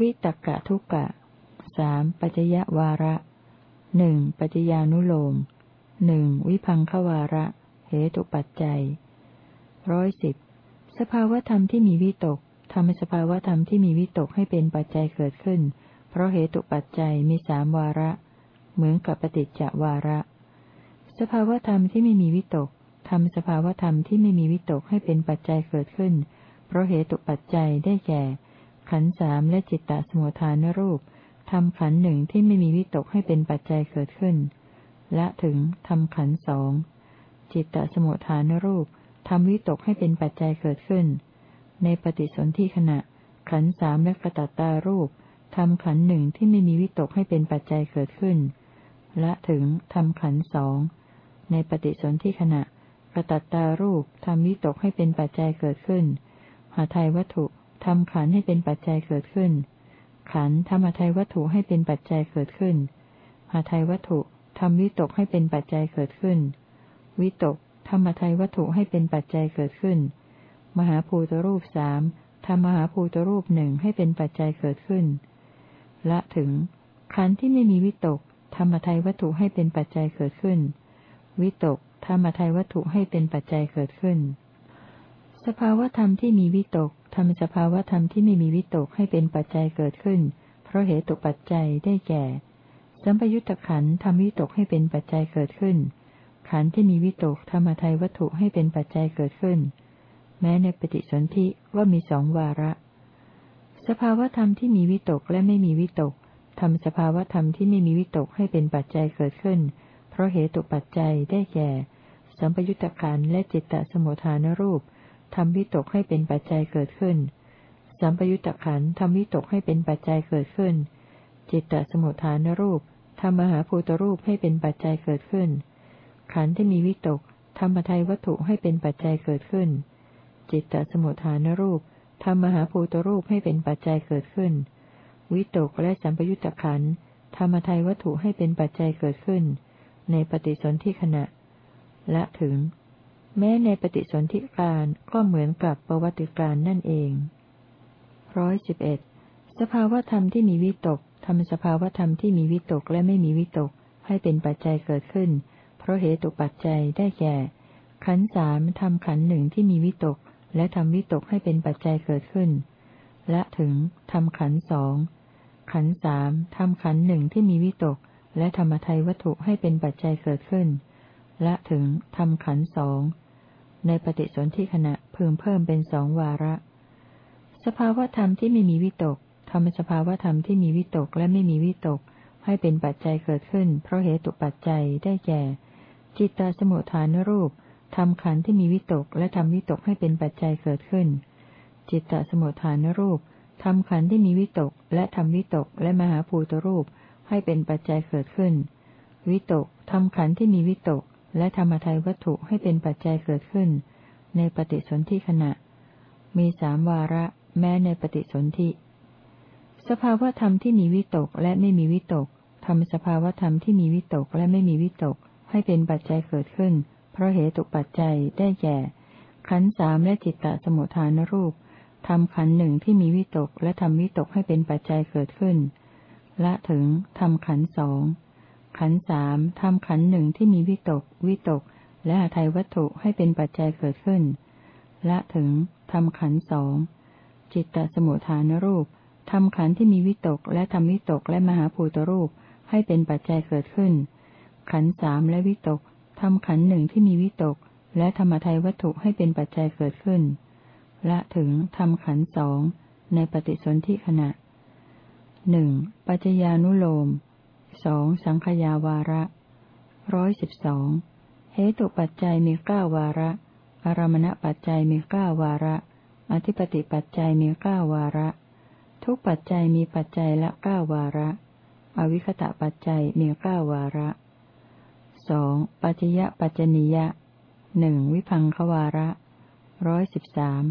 วิตกะทุกะสามปัจจยวาระหนึ่งปัจจญานุโลมหนึ่งวิพังควาระ เหตุปัจจัยร้อยสิบสภาวธรรมที่มีวิตกทำให้สภาวธรรมที่มีวิตกให้เป็นปัจจัยเกิดขึ้น เพราะเหตุปัจจัยมีสามวาระ เหมือนกับปฏิจจวาระ สภาวธรรมที่ไม่มีวิตกทำสภาวธรรมที่ไม่มีวิตกให้เป็นปัจจัยเกิดขึ้น เพราะเหตุปัจจัยได้แก่ ขันสามและจิตตสมุทฐานรูปทำขันหนึ่งที่ไม่มีวิตกให้เป็นปัจจัยเกิดขึ้น และถึงทำขันสองจิตตสมุทฐานรูปทำวิตกให้เป็นปัจจัยเกิดขึ้น ในปฏิสนธิขณะ ขันสามและกระตัตตารูปทำขันหนึ่งที่ไม่มีวิตกให้เป็นปัจจัยเกิดขึ้น และถึงทำขันสองในปฏิสนธิขณะกระตัตตารูปทำวิตกให้เป็นปัจจัยเกิดขึ้นหาไทยวัตถุ ทำขันให้เป็นปัจจัยเกิดขึ้น ขันธรรมไทยวัตถุให้เป็นปัจจัยเกิดขึ้นหาไทยวัตถุทำวิตกให้เป็นปัจจัยเกิดขึ้น วิตกธรรมไทยวัตถุให้เป็นปัจจัยเกิดขึ้น มหาภูตรูปสามทำมหาภูตรูปหนึ่งให้เป็นปัจจัยเกิดขึ้น ละถึง ขันธ์ที่ไม่มีวิตก ธรรมไทยวัตถุให้เป็นปัจจัยเกิดขึ้น วิตก ธรรมไทยวัตถุให้เป็นปัจจัยเกิดขึ้น สภาวธรรมที่มีวิตก ทำสภาวธรรมที่ไม่มีวิตกให้เป็นปัจจัยเกิดขึ้น เพราะเหตุตกปัจจัยได้แก่ สัมปยุตตะขันทำวิตกให้เป็นปัจจัยเกิดขึ้น ขันธ์ที่มีวิตกธรรมทัยวัตถุให้เป็นปัจจัยเกิดขึ้น แม้ในปฏิสนธิว่ามีสองวาระ สภาวธรรมที่มีวิตกและไม่มีวิตกทำสภาวธรรมที่ไม่มีวิตกให้เป็นปัจจัยเกิดขึ้น เพราะเหตุตกปัจจัยได้แก่ สัมปยุตตะขันและจิตตสมุทฐานรูป ทำวิตกให้เป็นปัจจัยเกิดขึ้น สัมปยุตตะขันทำวิตกให้เป็นปัจจัยเกิดขึ้น จิตตสมุทฐานรูปทำมหาภูตรูปให้เป็นปัจจัยเกิดขึ้น ขันธ์ที่มีวิตกธรรมทัยวัตถุให้เป็นปัจจัยเกิดขึ้น จิตตสมุทฐานรูปทำมหาภูตรูปให้เป็นปัจจัยเกิดขึ้น วิตกและสัมปยุตตะขันธ์ธรรมทัยวัตถุให้เป็นปัจจัยเกิดขึ้น ในปฏิสนธิขณะ และถึง แม้ในปฏิสนธิการก็เหมือนกับประวัติการนั่นเองร้อยสิบเอ็ดสภาวธรรมที่มีวิตกทำสภาวธรรมที่มีวิตกและไม่มีวิตกให้เป็นปัจจัยเกิดขึ้น เพราะเหตุปัจจัยได้แก่ ขันสามทำขันหนึ่งที่มีวิตก และทำวิตกให้เป็นปัจจัยเกิดขึ้น และถึงทำขันสองขันสามทำขันหนึ่งที่มีวิตก และธรรมทัยวัตถุให้เป็นปัจจัยเกิดขึ้น และถึงทำขันสอง ในปฏิสนธิขณะเพิ่มเพิ่มเป็นสองวาระ สภาวธรรมที่ไม่มีวิตกทำสภาวธรรมที่มีวิตกและไม่มีวิตก ให้เป็นปัจจัยเกิดขึ้น เพราะเหตุปัจจัยได้แก่ จิตตสมุทฐานรูปทำขันที่มีวิตกและทำวิตกให้เป็นปัจจัยเกิดขึ้น จิตตสมุทฐานรูปทำขันที่มีวิตกและทำวิตกและมหาภูตรูปให้เป็นปัจจัยเกิดขึ้น วิตกทำขันที่มีวิตก และธรรมทัยวัตถุให้เป็นปัจจัยเกิดขึ้น ในปฏิสนธิขณะ มีสามวาระ แม้ในปฏิสนธิ สภาวธรรมที่มีวิตกและไม่มีวิตกทำสภาวธรรมที่มีวิตกและไม่มีวิตก ให้เป็นปัจจัยเกิดขึ้น เพราะเหตุปัจจัยได้แก่ ขันสามและจิตตสมุทฐานรูปทำขันหนึ่งที่มีวิตกและทำวิตกให้เป็นปัจจัยเกิดขึ้น ละถึงทำขันสอง ขันสามทำขันหนึ่งที่มีวิตก วิตก และหาไทยวัตถุให้เป็นปัจจัยเกิดขึ้น ละถึงทำขันสองจิตตสมุทฐานรูปทำขันที่มีวิตก และทำวิตกและมหาภูตรูปให้เป็นปัจจัยเกิดขึ้น ขันสามและวิตกทำขันหนึ่งที่มีวิตก และธรรมทัยวัตถุให้เป็นปัจจัยเกิดขึ้นและถึงทำขันสองในปฏิสนธิขณะหนึ่งปัจจญานุโลม สองสังขยาวาระร้อยสิบสองเหตุปัจจัยมีเก้าวาระ อารมณปัจจัยมีเก้าวาระ อธิปติปัจจัยมีเก้าวาระ ทุกปัจจัยมีปัจจัยละเก้าวาระ อวิคตะปัจจัยมีเก้าวาระสองปัจยะปัจจนิยะหนึ่งวิพังควาระร้อยสิบสาม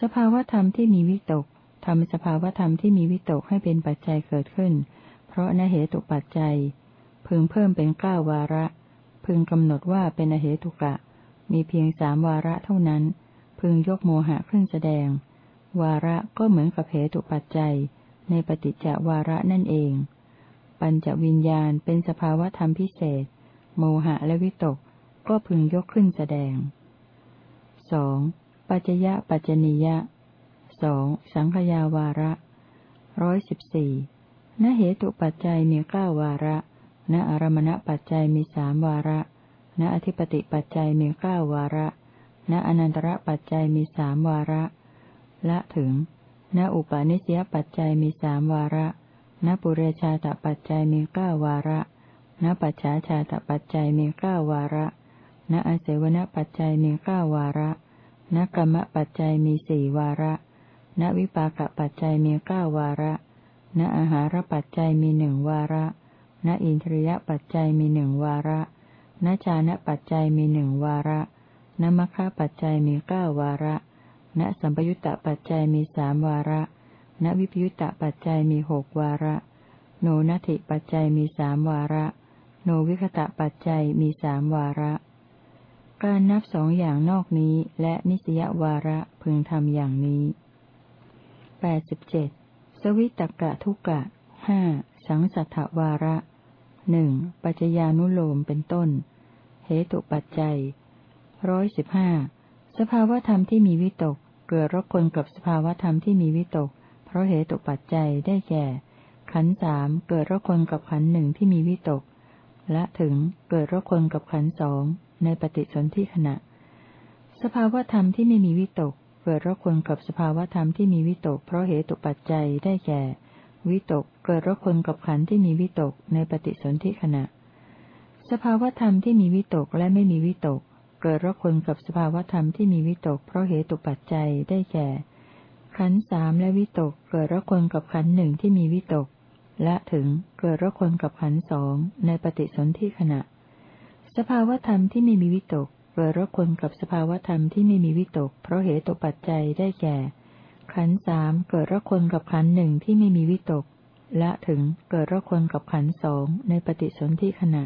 สภาวธรรมที่มีวิตกทำสภาวธรรมที่มีวิตกให้เป็นปัจจัยเกิดขึ้น ราะนเหตุปัจจัย พึงเพิ่มเป็นเก้าวาระ พึงกำหนดว่าเป็นอเหตุกะ มีเพียงสามวาระเท่านั้น พึงยกโมหะขึ้นแสดง วาระก็เหมือนกับเหตุปัจจัย ในปฏิจจวาระนั่นเอง ปัญจวิญญาณเป็นสภาวะธรรมพิเศษ โมหะและวิตก ก็พึงยกขึ้นแสดงสองปัจจยะปัจจนิยะสองสังขยาวาระร้อยสิบสี่ ณเหตุปัจจัยมีเก้าวาระ ณอารมณปัจจัยมีสามวาระ ณอธิปติปัจจัยมีเก้าวาระ ณอนันตระปัจจัยมีสามวาระ ละถึง ณอุปาณิสยปัจจัยมีสามวาระ ณปุเรชาตปัจจัยมีเก้าวาระ ณปัจฉาชาตปัจจัยมีเก้าวาระ ณอาเสวนปัจจัยมีเก้าวาระ ณกรรมปัจจัยมีสี่วาระ ณวิปากปัจจัยมีเก้าวาระ ณอาหารปัจจัยมีหนึ่งวาระ ณอินทรียปัจจัยมีหนึ่งวาระณชานะปัจจัยมีหนึ่งวาระ ณมัคคะปัจจัยมีเก้าวาระ ณสัมปยุตตปัจจัยมีสามวาระ ณวิปยุตตปัจจัยมีหกวาระ โนนัตถิปัจจัยมีสามวาระ โนวิคตะปัจจัยมีสามวาระ การนับสองอย่างนอกนี้และนิสยวาระพึงทำอย่างนี้แปดสิบเจ็ด วิตกะทุกะห้าสังสัทธวาระหนึ่งปัจจญานุโลมเป็นต้น เหตุปัจจัยร้อยสิบห้าสภาวธรรมที่มีวิตก เกิดรบกวนกับสภาวธรรมที่มีวิตก เพราะเหตุปัจจัยได้แก่ ขันสามเกิดรบกวนกับขันหนึ่งที่มีวิตก และถึงเกิดรบกวนกับขันสองในปฏิสนธิขณะ สภาวธรรมที่ไม่มีวิตก เกิดรบกวนกับสภาวธรรมที่มีวิตกเพราะเหตุปัจจัยได้แก่ วิตกเกิดรบกวนกับขันที่มีวิตกในปฏิสนธิขณะ สภาวธรรมที่มีวิตกและไม่มีวิตก เกิดรคนกับสภาวธรรมที่มีวิตกเพราะเหตุปัจจัยได้แก่ ขันสามและวิตกเกิดรคนกับขันหนึ่งที่มีวิตก และถึงเกิดรคนกับขันสองในปฏิสนธิขณะสภาวธรรมที่ไม่มีวิตก เกิดรคนกับสภาวธรรมที่ไม่มีวิตก เพราะเหตุปัจจัยได้แก่ ขันสามเกิดรคนกับขันหนึ่งที่ไม่มีวิตก และถึงเกิดรคนกับขันสองในปฏิสนธิขณะ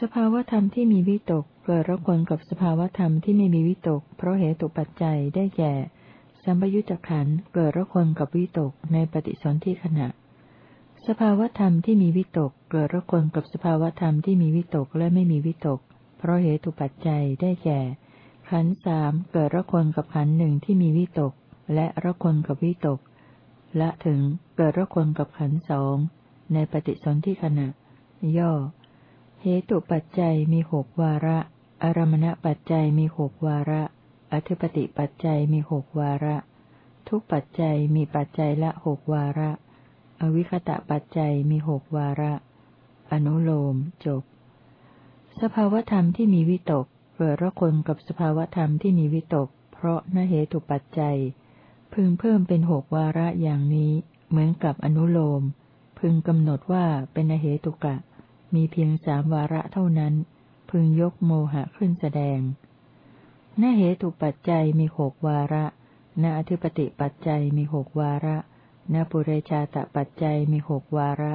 สภาวธรรมที่มีวิตก เกิดรบกวนกับสภาวธรรมที่ไม่มีวิตก เพราะเหตุปัจจัยได้แก่ สัมปยุตตะขันเกิดรบกวนกับวิตกในปฏิสนธิขณะสภาวธรรมที่มีวิตก เกิดรบกวนกับสภาวธรรมที่มีวิตกและไม่มีวิตก เพราะเหตุปัจจัยได้แก่ ขันสามเกิดรบกวนกับขันหนึ่งที่มีวิตก และรบกวนกับวิตกและถึงเกิดรบกวนกับขันสองในปฏิสนธิขณะ ย่อ เหตุปัจจัยมีหกวาระ อารมณปัจจัยมีหกวาระ อธิปติปัจจัยมีหกวาระ ทุกปัจจัยมีปัจจัยละหกวาระ อวิคตะปัจจัยมีหกวาระ อนุโลมจบ สภาวธรรมที่มีวิตกเกิดระคนกับสภาวธรรมที่มีวิตก เพราะนเหตุปัจจัย พึงเพิ่มเป็นหกวาระอย่างนี้ เหมือนกับอนุโลม พึงกำหนดว่าเป็นนเหตุกะ มีเพียงสามวาระเท่านั้น พึงยกโมหะขึ้นแสดงนเหตุปัจจัยมีหกวาระณอธิปติปัจจัยมีหกวาระณปุเรชาตปัจจัยมีหกวาระ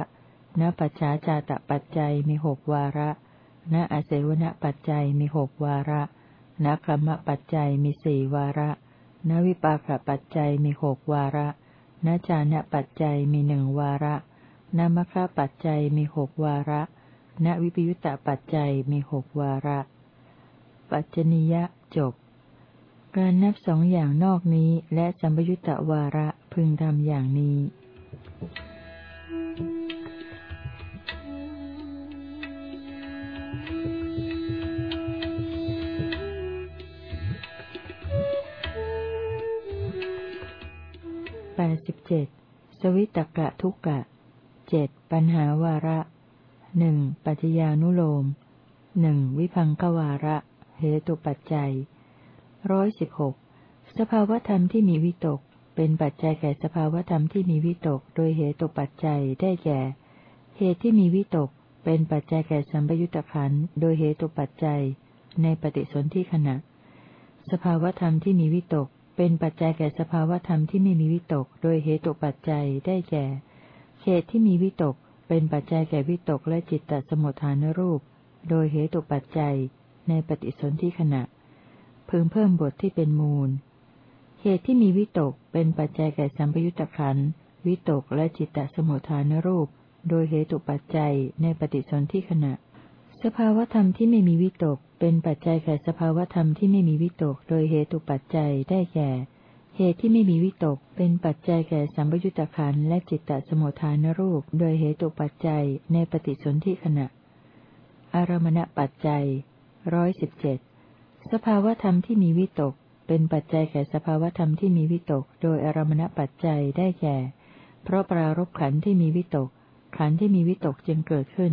ณปัจฉาชาตปัจจัยมีหกวาระ ณอาเสวนปัจจัยมีหกวาระณกรรมปัจจัยมีสี่วาระณวิปากปัจจัยมีหกวาระณจานะปัจจัยมีหนึ่งวาระณมคะปัจจัยมีหกวาระณวิปยุตตปัจจัยมีหกวาระ ปัจจนิยะจบ การนับสองอย่างนอกนี้และสัมปยุตตวาระพึงทำอย่างนี้ เจ็ดสวิตกะทุกะเจ็ดปัญหาวาระหนึ่งปัจญานุโลมหนึ่งวิพังกวาระ เหตุปัจจัยร้อยสิบหกสภาวธรรมที่มีวิตก เป็นปัจจัยแก่สภาวธรรมที่มีวิตก โดยเหตุปัจจัยได้แก่ เหตุที่มีวิตก เป็นปัจจัยแก่สัมปยุตตะขันโดยเหตุปัจจัย ในปฏิสนธิขณะ สภาวธรรมที่มีวิตก เป็นปัจจัยแก่สภาวธรรมที่ไม่มีวิตก โดยเหตุปัจจัยได้แก่เหตุที่มีวิตก เป็นปัจจัยแก่วิตกและจิตตสมุทฐานรูป โดยเหตุปัจจัยในปฏิสนธิขณะ พึงเพิ่มบทที่เป็นมูล เหตุที่มีวิตก เป็นปัจจัยแก่สัมปยุตตะขันวิตกและจิตตสมุทฐานรูป โดยเหตุปัจจัยในปฏิสนธิขณะ สภาวธรรมที่ไม่มีวิตก เป็นปัจจัยแก่สภาวธรรมที่ไม่มีวิตก โดยเหตุปัจจัยได้แก่ เหตุที่ไม่มีวิตก เป็นปัจจัยแก่สัมปยุตตะขันและจิตตสมุทฐานรูป โดยเหตุปัจจัยในปฏิสนธิขณะ อารมณปัจจัยร้อยสิบเจ็ดสภาวธรรมที่มีวิตก เป็นปัจจัยแก่สภาวธรรมที่มีวิตก โดยอารมณปัจจัยได้แก่ เพราะปรารบขันที่มีวิตก ขันที่มีวิตกจึงเกิดขึ้น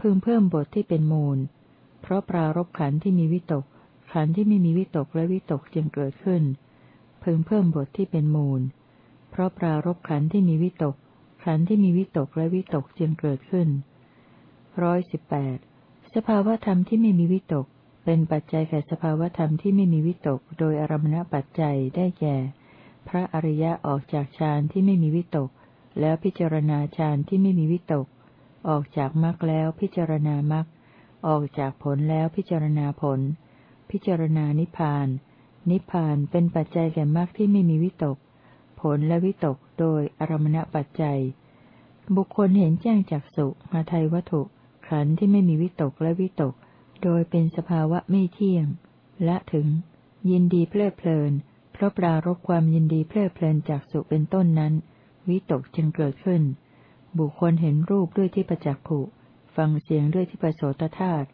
พึงเพิ่มบทที่เป็นมูล เพราะปรารบขันที่มีวิตก ขันที่ไม่มีวิตกและวิตกจึงเกิดขึ้น พึงเพิ่มบทที่เป็นมูล เพราะปรารบขันที่มีวิตก ขันที่มีวิตกและวิตกจึงเกิดขึ้นร้อยสิบแปดสภาวธรรมที่ไม่มีวิตก เป็นปัจจัยแก่สภาวธรรมที่ไม่มีวิตก โดยอารมณปัจจัยได้แก่ พระอริยะออกจากฌานที่ไม่มีวิตก แล้วพิจารณาฌานที่ไม่มีวิตก ออกจากมรรคแล้วพิจารณามรรค ออกจากผลแล้วพิจารณาผล พิจารณานิพพาน นิพพานเป็นปัจจัยแก่มรรคที่ไม่มีวิตก ผลและวิตกโดยอารมณปัจจัย บุคคลเห็นแจ้งจากสุมาไทยวัตถุ ขันธ์ที่ไม่มีวิตกและวิตก โดยเป็นสภาวะไม่เที่ยง และถึง ยินดีเพลิดเพลิน เพราะปรารบความยินดีเพลิดเพลินจากสุเป็นต้นนั้น วิตกจึงเกิดขึ้น บุคคลเห็นรูปด้วยที่ประจักขุ ฟังเสียงด้วยที่ประโสตธาตุ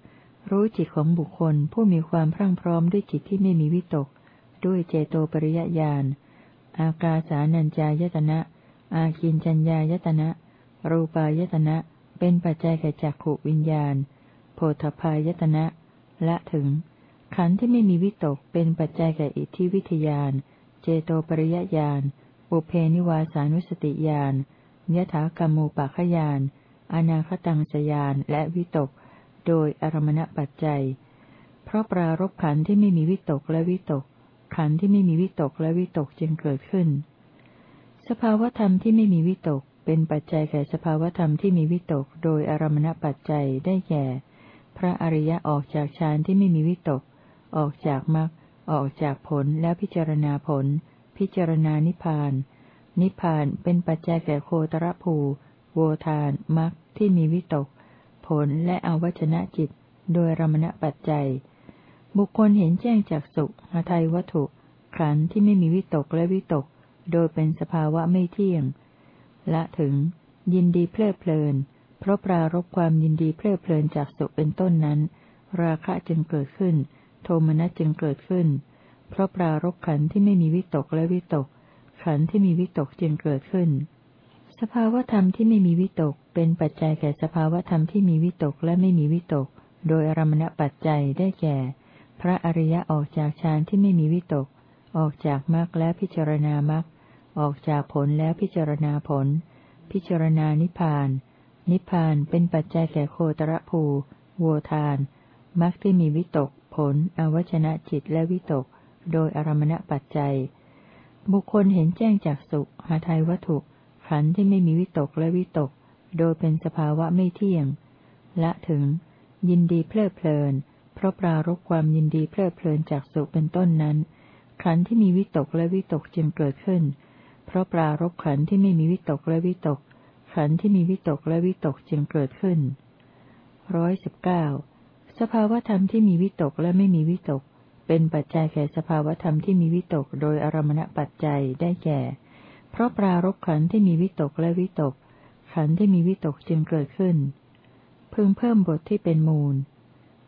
รู้จิตของบุคคลผู้มีความพรั่งพร้อมด้วยจิตที่ไม่มีวิตก ด้วยเจโตปริยญาณอากาสานัญจายตนะ อาคินจัญญายตนะ รูปายตนะ เป็นปัจจัยแก่จักขวิญญาณ โพธพายตนะ ละถึง ขันธ์ที่ไม่มีวิตก เป็นปัจจัยแก่อิทธิวิทยาน เจโตปริยญาณปุเพนิวาสานุสติญาณยถากรรมูปะขยาน อนาคตังสยานและวิตก โดยอารมณปัจจัย เพราะปรารบขันที่ไม่มีวิตกและวิตก ขันที่ไม่มีวิตกและวิตกจึงเกิดขึ้น สภาวธรรมที่ไม่มีวิตก เป็นปัจจัยแก่สภาวธรรมที่มีวิตก โดยอารมณปัจจัยได้แก่ พระอริยะออกจากฌานที่ไม่มีวิตก ออกจากมรรคออกจากผลแล้วพิจารณาผล พิจารณานิพพาน นิพพานเป็นปัจจัยแก่โคตรภูโวทานมรรค ที่มีวิตก ผลและอวัชนะจิต โดยรมณปัจจัย บุคคลเห็นแจ้งจากสุหทัยวัตถุ ขันธ์ที่ไม่มีวิตกและวิตก โดยเป็นสภาวะไม่เที่ยง ละถึง ยินดีเพลิดเพลิน เพราะปรารบความยินดีเพลิดเพลินจากสุเป็นต้นนั้น ราคะจึงเกิดขึ้น โทมนัสจึงเกิดขึ้น เพราะปรารบขันธ์ที่ไม่มีวิตกและวิตก ขันธ์ที่มีวิตกจึงเกิดขึ้น สภาวธรรมที่ไม่มีวิตก เป็นปัจจัยแก่สภาวธรรมที่มีวิตกและไม่มีวิตก โดยอารมณปัจจัยได้แก่ พระอริยะออกจากฌานที่ไม่มีวิตก ออกจากมรรคและพิจารณามรรคออกจากผลแล้วพิจารณาผล พิจารณานิพพาน นิพพานเป็นปัจจัยแก่โคตรภูโวทานมรรคที่มีวิตก ผล อวชนะจิตและวิตก โดยอารมณปัจจัย บุคคลเห็นแจ้งจากสุหาไทยวัตถุ ขันธ์ที่ไม่มีวิตกและวิตก โดยเป็นสภาวะไม่เที่ยง ละถึง ยินดีเพลิดเพลิน เพราะปรารบความยินดีเพลิดเพลินจากสุเป็นต้นนั้น ขันธ์ที่มีวิตกและวิตกจึงเกิดขึ้น เพราะปรารบขันธ์ที่ไม่มีวิตกและวิตก ขันธ์ที่มีวิตกและวิตกจึงเกิดขึ้นร้อยสิบเก้าสภาวธรรมที่มีวิตกและไม่มีวิตก เป็นปัจจัยแก่สภาวธรรมที่มีวิตกโดยอารมณปัจจัยได้แก่ เพราะปรารบขันที่มีวิตกและวิตก ขันที่มีวิตกจึงเกิดขึ้น พึงเพิ่มบทที่เป็นมูล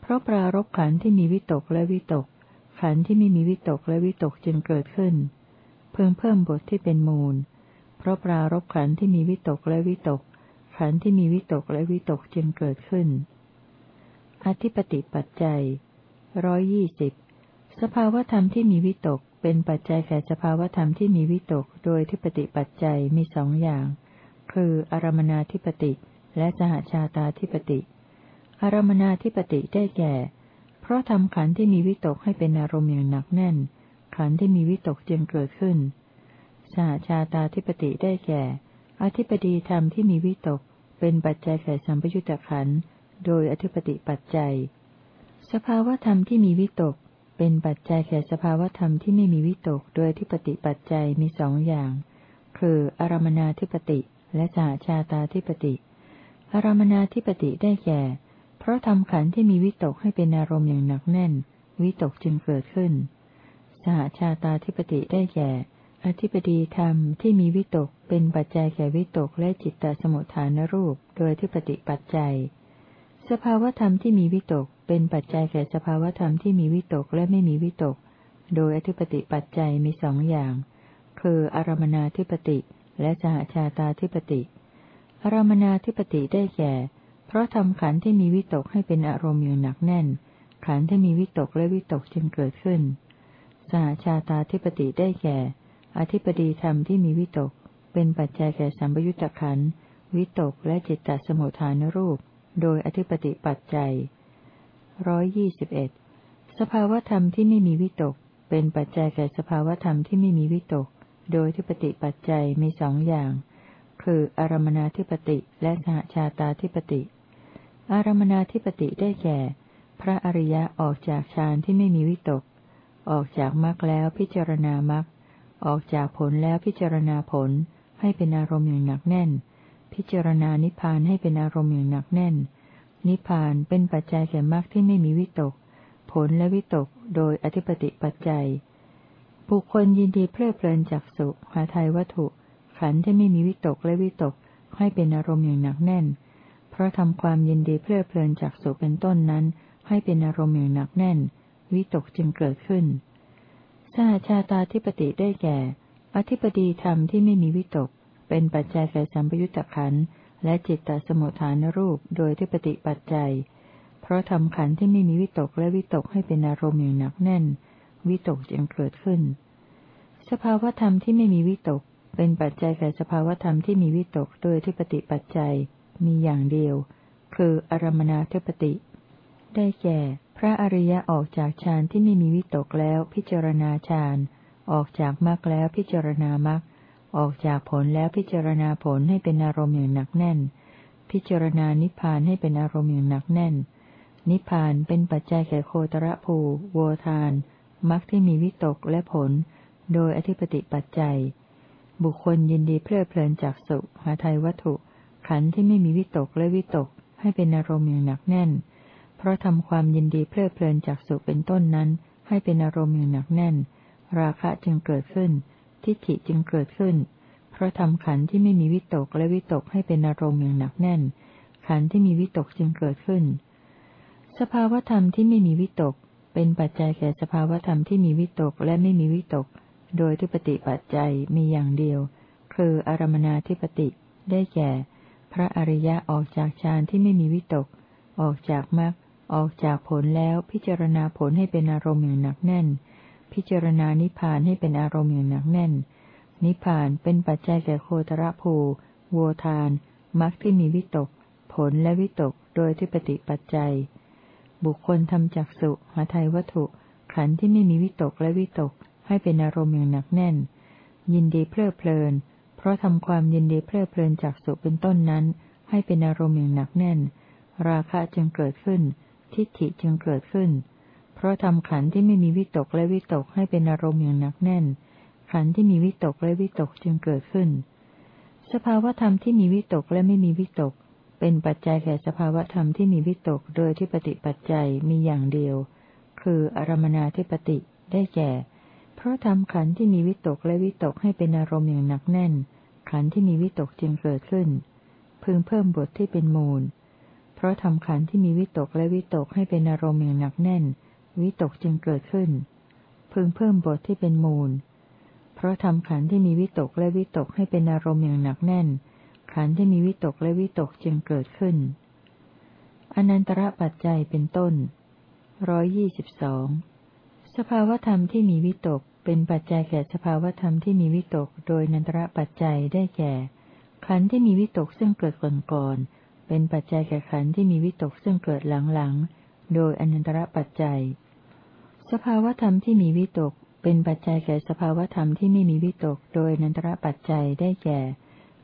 เพราะปรารบขันที่มีวิตกและวิตก ขันที่ไม่มีวิตกและวิตกจึงเกิดขึ้น พึงเพิ่มบทที่เป็นมูล เพราะปรารบขันที่มีวิตกและวิตก ขันที่มีวิตกและวิตกจึงเกิดขึ้น อธิปติปัจจัยร้อยยี่สิบสภาวธรรมที่มีวิตก เป็นปัจจัยแก่สภาวธรรมที่มีวิตก โดยทิปติปัจจัยมีสองอย่าง คืออารมนาธิปติ และสหชาตาธิปติ อารมนาธิปติได้แก่ เพราะทำขันธ์ที่มีวิตกให้เป็นอารมณ์อย่างหนักแน่น ขันธ์ที่มีวิตกจึงเกิดขึ้น สหชาตาธิปติได้แก่ อธิปดีธรรมที่มีวิตก เป็นปัจจัยแก่สัมปยุตตะขันโดยอธิปติปัจจัย สภาวธรรมที่มีวิตก เป็นปัจจัยแก่สภาวธรรมที่ไม่มีวิตก โดยที่ปฏิปัจจัยมีสองอย่าง คืออารมนาธิปติ และสหชาตาธิปติ อารมนาธิปติได้แก่ เพราะทำขันธ์ที่มีวิตกให้เป็นอารมณ์อย่างหนักแน่น วิตกจึงเกิดขึ้น สหชาตาธิปติได้แก่ อธิปดีธรรมที่มีวิตก เป็นปัจจัยแก่วิตกและจิตตสมุทฐานรูป โดยที่ปฏิปัจจัย สภาวธรรมที่มีวิตก เป็นปัจจัยแก่สภาวธรรมที่มีวิตกและไม่มีวิตก โดยอธิปติปัจจัยมีสองอย่าง คืออารมนาธิปติ และสหชาตาธิปติ อารมนาธิปติได้แก่ เพราะทำขันธ์ที่มีวิตกให้เป็นอารมณ์อย่างหนักแน่น ขันธ์ที่มีวิตกและวิตกจึงเกิดขึ้น สหชาตาธิปติได้แก่ อธิปดีธรรมที่มีวิตก เป็นปัจจัยแก่สัมปยุตตะขันธ์วิตกและจิตตสมุทฐานรูป โดยอธิปติปัจจัย ร้อยยี่สิบเอ็ดสภาวธรรมที่ไม่มีวิตก เป็นปัจจัยแก่สภาวธรรมที่ไม่มีวิตก โดยที่ปฏิปัจจัยมีสองอย่าง คืออารมนาธิปติและสหชาตาธิปติ อารมนาธิปติได้แก่ พระอริยะออกจากฌานที่ไม่มีวิตก ออกจากมรรคแล้วพิจารณามรรคออกจากผลแล้วพิจารณาผล ให้เป็นอารมณ์อย่างหนักแน่น พิจารณานิพพานให้เป็นอารมณ์อย่างหนักแน่น นิพพานเป็นปัจจัยแก่มรรคที่ไม่มีวิตก ผลและวิตกโดยอธิปติปัจจัย บุคคลยินดีเพลิดเพลินจากสุขหาไทยวัตถุ ขันธ์ที่ไม่มีวิตกและวิตกให้เป็นอารมณ์อย่างหนักแน่น เพราะทำความยินดีเพลิดเพลินจากสุขเป็นต้นนั้น ให้เป็นอารมณ์อย่างหนักแน่น วิตกจึงเกิดขึ้นสหชาตาธิปติได้แก่ อธิปดีธรรมที่ไม่มีวิตก เป็นปัจจัยแก่สัมปยุตตะขันธ์ และจิตตสมุทฐานรูปโดยที่ปฏิปัจจัย เพราะทำขันธ์ที่ไม่มีวิตกและวิตกให้เป็นอารมณ์อย่างหนักแน่น วิตกจึงเกิดขึ้น สภาวธรรมที่ไม่มีวิตก เป็นปัจจัยแก่สภาวธรรมที่มีวิตกโดยที่ปฏิปัจจัยมีอย่างเดียว คืออารมนาธิปติ ได้แก่ พระอริยะออกจากฌานที่ไม่มีวิตกแล้วพิจารณาฌานออกจากมรรคแล้วพิจารณามรรค ออกจากผลแล้วพิจารณาผลให้เป็นอารมณ์อย่างหนักแน่น พิจารณานิพพานให้เป็นอารมณ์อย่างหนักแน่น นิพพานเป็นปัจจัยแก่โคตรภูโวทานมรรคที่มีวิตกและผล โดยอธิปติปัจจัย บุคคลยินดีเพลิดเพลินจากสุหาไทยวัตถุ ขันธ์ที่ไม่มีวิตกและวิตก ให้เป็นอารมณ์อย่างหนักแน่น เพราะทำความยินดีเพลิดเพลินจากสุเป็นต้นนั้น ให้เป็นอารมณ์อย่างหนักแน่น ราคะจึงเกิดขึ้น ทิฏฐิจึงเกิดขึ้น เพราะทำขันธ์ที่ไม่มีวิตกและวิตกให้เป็นอารมณ์อย่างหนักแน่น ขันธ์ที่มีวิตกจึงเกิดขึ้น สภาวธรรมที่ไม่มีวิตก เป็นปัจจัยแก่สภาวธรรมที่มีวิตกและไม่มีวิตก โดยที่ปฏิปัจจัยมีอย่างเดียว คืออารมนาธิปติ ได้แก่ พระอริยะออกจากฌานที่ไม่มีวิตก ออกจากมรรค ออกจากผลแล้วพิจารณาผลให้เป็นอารมณ์อย่างหนักแน่น พิจารณานิพพานให้เป็นอารมณ์อย่างหนักแน่น นิพพานเป็นปัจจัยแก่โคตรภูโวทานมรรคที่มีวิตก ผลและวิตกโดยที่ปฏิปัจจัย บุคคลทำจักสุหาไทยวัตถุ ขันธ์ที่ไม่มีวิตกและวิตก ให้เป็นอารมณ์อย่างหนักแน่น ยินดีเพลิดเพลิน เพราะทำความยินดีเพลิดเพลินจากสุเป็นต้นนั้น ให้เป็นอารมณ์อย่างหนักแน่น ราคะจึงเกิดขึ้น ทิฏฐิจึงเกิดขึ้น เพราะทำขันธ์ที่ไม่มีวิตกและวิตกให้เป็นอารมณ์อย่างหนักแน่น ขันธ์ที่มีวิตกและวิตกจึงเกิดขึ้น สภาวธรรมที่มีวิตกและไม่มีวิตก เป็นปัจจัยแก่สภาวธรรมที่มีวิตกโดยที่ปฏิปัจจัยมีอย่างเดียว คืออารมนาธิปติได้แก่ เพราะทำขันธ์ที่มีวิตกและวิตกให้เป็นอารมณ์อย่างหนักแน่น ขันธ์ที่มีวิตกจึงเกิดขึ้น พึงเพิ่มบทที่เป็นมูล เพราะทำขันธ์ที่มีวิตกและวิตกให้เป็นอารมณ์อย่างหนักแน่น วิตกจึงเกิดขึ้น พึงเพิ่มบทที่เป็นมูล เพราะทำขันที่มีวิตกและวิตกให้เป็นอารมณ์อย่างหนักแน่น ขันที่มีวิตกและวิตกจึงเกิดขึ้น อนันตระปัจจัยเป็นต้นร้อยยี่สิบสองสภาวธรรมที่มีวิตกเป็นปัจจัยแก่สภาวธรรมที่มีวิตกโดยนันตระปัจจัยได้แก่ ขันธ์ที่มีวิตกซึ่งเกิดก่อนก่อนเป็นปัจจัยแก่ขันธ์ที่มีวิตกซึ่งเกิดหลังหลังโดยอนันตระปัจจัย สภาวธรรมที่มีวิตก เป็นปัจจัยแก่สภาวธรรมที่ไม่มีวิตก โดยนันตระปัจจัยได้แก่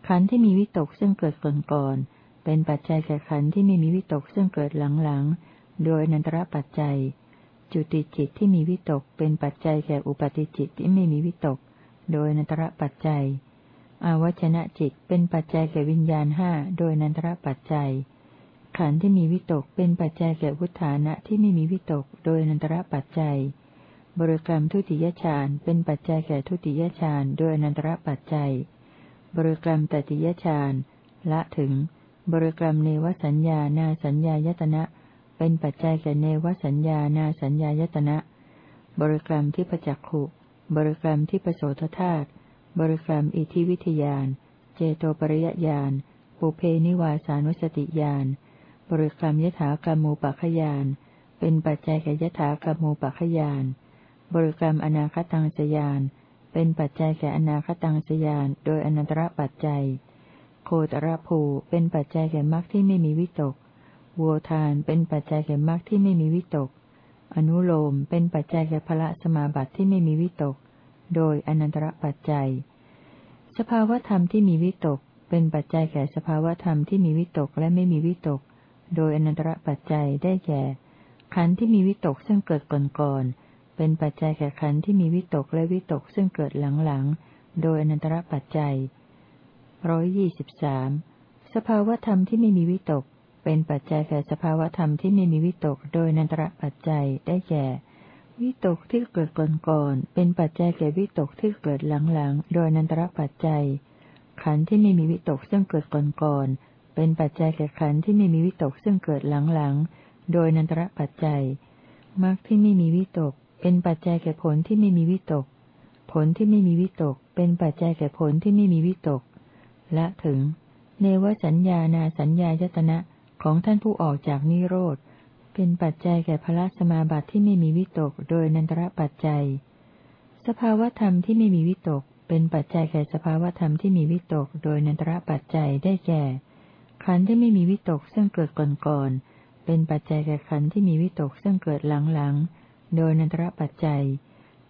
ขันธ์ที่มีวิตกซึ่งเกิดก่อนก่อน เป็นปัจจัยแก่ขันธ์ที่ไม่มีวิตกซึ่งเกิดหลังหลังโดยนันตระปัจจัย จุติจิตที่มีวิตก เป็นปัจจัยแก่อุปติจิตที่ไม่มีวิตก โดยนันตระปัจจัยอาวชนะจิตเป็นปัจจัยแก่วิญญาณห้าโดยนันตระปัจจัย ขันธ์ที่มีวิตกเป็นปัจจัยแก่วุฒานะที่ไม่มีวิตกโดยนันตระปัจจัย บริกรรมทุติยฌานเป็นปัจจัยแก่ทุติยฌานโดยนันตระปัจจัย บริกรรมตติยฌานละถึง บริกรรมเนวสัญญานาสัญญายตนะ เป็นปัจจัยแก่เนวสัญญานาสัญญายตนะ บริกรรมที่ประจักขุบริกรรมที่ประโสทธาตบริกรรมอิทิวิทยาน เจโตปริยญาณปุเพนิวาสานุสติญาณ ริกรรมยถากรรมูปัคยาน เป็นปัจจัยแก่ยถากรรมูปัคยาน บริกรรมอนาคตังสยาน เป็นปัจจัยแก่อนาคตังสยาน โดยอนันตระปัจจัย โคตรภูเป็นปัจจัยแก่มรรคที่ไม่มีวิตกวัวทานเป็นปัจจัยแก่มรรคที่ไม่มีวิตก อนุโลมเป็นปัจจัยแก่พระสมาบัติที่ไม่มีวิตก โดยอนันตระปัจจัย สภาวธรรมที่มีวิตก เป็นปัจจัยแก่สภาวธรรมที่มีวิตกและไม่มีวิตก โดยอนันตระปัจจัยได้แก่ ขันธ์ที่มีวิตกซึ่งเกิดก่อนก่อนเป็นปัจจัยแก่ขันธ์ที่มีวิตกและวิตกซึ่งเกิดหลังๆ โดยอนันตระปัจจัยร้อยยี่สิบสามสภาวธรรมที่ไม่มีวิตก เป็นปัจจัยแก่สภาวธรรมที่ไม่มีวิตก โดยนันตระปัจจัยได้แก่ วิตกที่เกิดก่อนก่อนเป็นปัจจัยแก่วิตกที่เกิดหลังๆ โดยนันตระปัจจัย ขันธ์ที่ไม่มีวิตกซึ่งเกิดก่อนก่อน เป็นปัจจัยแก่ขันธ์ที่ไม่มีวิตกซึ่งเกิดหลังๆ โดยนันตระปัจจัยมรรคที่ไม่มีวิตก เป็นปัจจัยแก่ผลที่ไม่มีวิตก ผลที่ไม่มีวิตก เป็นปัจจัยแก่ผลที่ไม่มีวิตก และถึง เนวสัญญานาสัญญายตนะของท่านผู้ออกจากนิโรธ เป็นปัจจัยแก่พระสมาบัติที่ไม่มีวิตก โดยนันตระปัจจัย สภาวธรรมที่ไม่มีวิตก เป็นปัจจัยแก่สภาวธรรมที่มีวิตก โดยนันตระปัจจัยได้แก่ ขันธ์ที่ไม่มีวิตกซึ่งเกิดก่อนก่อนเป็นปัจจัยแก่ขันธ์ที่มีวิตกซึ่งเกิดหลังหลังโดยนันตระปัจจัย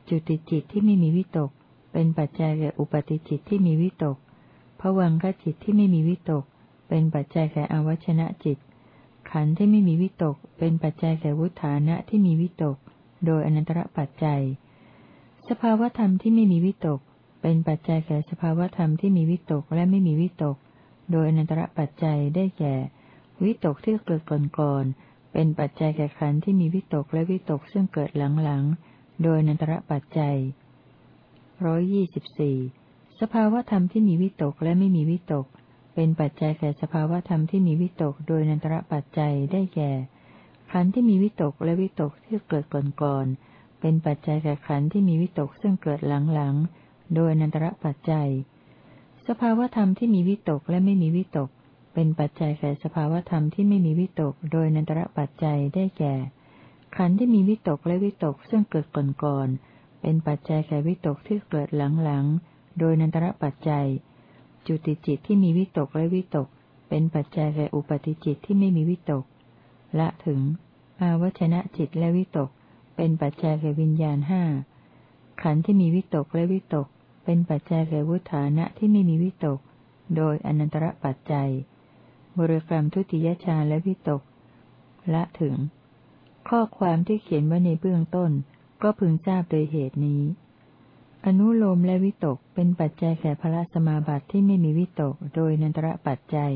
จุติจิตที่ไม่มีวิตก เป็นปัจจัยแก่อุปติจิตที่มีวิตกผวังคจิตที่ไม่มีวิตก เป็นปัจจัยแก่อวัชนะจิต ขันธ์ที่ไม่มีวิตก เป็นปัจจัยแก่วุฒานะที่มีวิตก โดยอนันตระปัจจัย สภาวธรรมที่ไม่มีวิตก เป็นปัจจัยแก่สภาวธรรมที่มีวิตกและไม่มีวิตก โดยอนันตระปัจจัยได้แก่ วิตกที่เกิดก่อนก่อนเป็นปัจจัยแก่ขันธ์ที่มีวิตกและวิตกซึ่งเกิดหลังๆโดยอนันตระปัจจัยร้อยยี่สิบสี่สภาวธรรมที่มีวิตกและไม่มีวิตก เป็นปัจจัยแก่สภาวธรรมที่มีวิตก โดยนันตระปัจจัยได้แก่ ขันธ์ที่มีวิตกและวิตกที่เกิดก่อนก่อนเป็นปัจจัยแก่ขันธ์ที่มีวิตกซึ่งเกิดหลังๆโดยนันตระปัจจัย สภาวธรรมที่มีวิตกและไม่มีวิตก เป็นปัจจัยแก่สภาวธรรมที่ไม่มีวิตก โดยนันตระปัจจัยได้แก่ ขันธ์ที่มีวิตกและวิตกซึ่งเกิดก่อนก่อนเป็นปัจจัยแก่วิตกที่เกิดหลังๆ โดยนันตระปัจจัย จุติจิตที่มีวิตกและวิตก เป็นปัจจัยแก่อุปติจิตที่ไม่มีวิตก ละถึง อาวชนะจิตและวิตก เป็นปัจจัยแก่วิญญาณห้าขันธ์ที่มีวิตกและวิตก เป็นปัจจัยแก่วุฒานะที่ไม่มีวิตก โดยอนันตระปัจจัย บริกรรมทุติยฌานและวิตก ละถึง ข้อความที่เขียนไว้ในเบื้องต้น ก็พึงทราบโดยเหตุนี้ อนุโลมและวิตกเป็นปัจจัยแก่พระสมาบัติที่ไม่มีวิตก โดยนันตระปัจจัย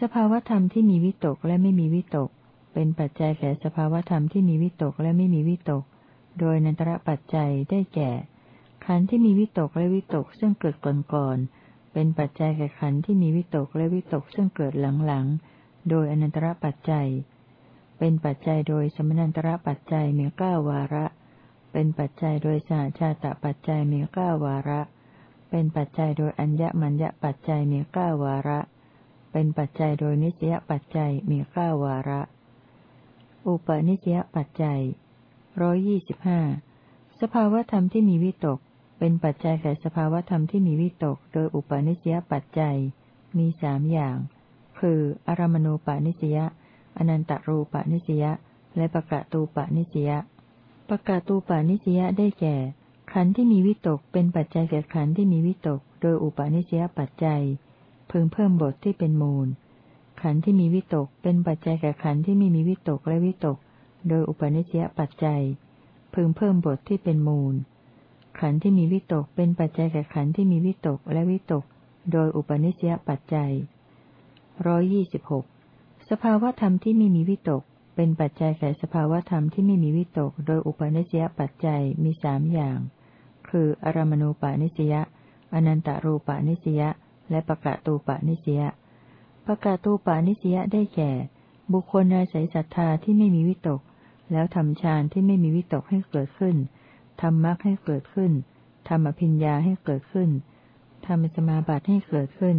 สภาวธรรมที่มีวิตกและไม่มีวิตก เป็นปัจจัยแก่สภาวธรรมที่มีวิตกและไม่มีวิตก โดยนันตระปัจจัยได้แก่ ขันธ์ที่มีวิตกและวิตกซึ่งเกิดก่อนก่อนเป็นปัจจัยแก่ขันธ์ที่มีวิตกและวิตกซึ่งเกิดหลังๆ โดยอนันตระปัจจัย เป็นปัจจัยโดยสมนันตระปัจจัยมีเก้าวาระ เป็นปัจจัยโดยสหชาตปัจจัยมีเก้าวาระ เป็นปัจจัยโดยอัญญมัญญปัจจัยมีเก้าวาระ เป็นปัจจัยโดยนิสยปัจจัยมีเก้าวาระ อุปนิสยปัจจัยร้อยี่สิบห้าสภาวธรรมที่มีวิตก เป็นปัจจัยแก่สภาวธรรมที่มีวิตก โดยอุปนิสยปัจจัย มีสามอย่าง คืออารมณูปนิสยาอนันตรูปนิสยาและปะกะตูปนิสยาปกาตูปานิสยาได้แก่ ขันธ์ที่มีวิตก เป็นปัจจัยแก่ขันธ์ที่มีวิตก โดยอุปาณิสยปัจจัย พึงเพิ่มบทที่เป็นมูล ขันธ์ที่มีวิตก เป็นปัจจัยแก่ขันธ์ที่ไม่มีวิตกและวิตก โดยอุปนิสยปัจจัย พึงเพิ่มบทที่เป็นมูล ขันธ์ที่มีวิตกเป็นปัจจัยแก่ขันธ์ที่มีวิตกและวิตก โดยอุปนิสยปัจจัยร้อยี่สิบหกสภาวธรรมที่ไม่มีวิตก เป็นปัจจัยแก่สภาวธรรมที่ไม่มีวิตก โดยอุปนิสยปัจจัยมีสามอย่าง คือ อารมณูปานิสยาอนันตารูปานิสยาและปะกะตูปานิสยาปะกะตูปานิสยาได้แก่ บุคคลอาศัยศรัทธาที่ไม่มีวิตก แล้วทำฌานที่ไม่มีวิตกให้เกิดขึ้น ทำมรรคให้เกิดขึ้นทำอภิญญาให้เกิดขึ้นทำสมาบัติให้เกิดขึ้น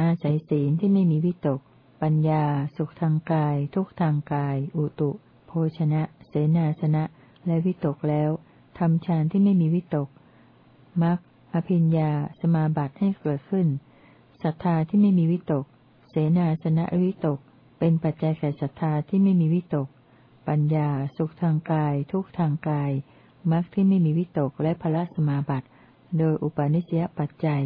อาศัยศีลที่ไม่มีวิตก ปัญญา สุขทางกาย ทุกทางกาย อุตุ โภชนะ เสนาสนะ และวิตกแล้วทำฌานที่ไม่มีวิตกมรรคอภิญญา สมาบัติให้เกิดขึ้นศรัทธาที่ไม่มีวิตก เสนาสนะวิตก เป็นปัจจัยแก่ศรัทธาที่ไม่มีวิตก ปัญญา สุขทางกาย ทุกทางกาย มรรคที่ไม่มีวิตกและพละสมาบัติ โดยอุปาณิสยปัจจัย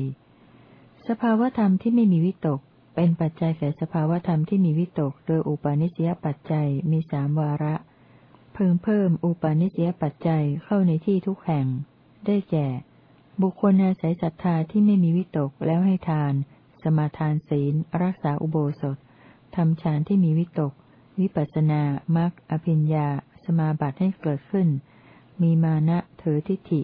สภาวธรรมที่ไม่มีวิตก เป็นปัจจัยแก่สภาวธรรมที่มีวิตก โดยอุปาณิสยปัจจัยมีสามวาระ เพิ่มเพิ่มอุปาณิสยปัจจัยเข้าในที่ทุกแห่ง ได้แก่ บุคคลอาศัยศรัทธาที่ไม่มีวิตกแล้วให้ทาน สมาทานศีล รักษาอุโบสถทำฌานที่มีวิตก วิปัสสนามรรคอภิญญา สมาบัติให้เกิดขึ้น มีมานะเถอทิฏฐิ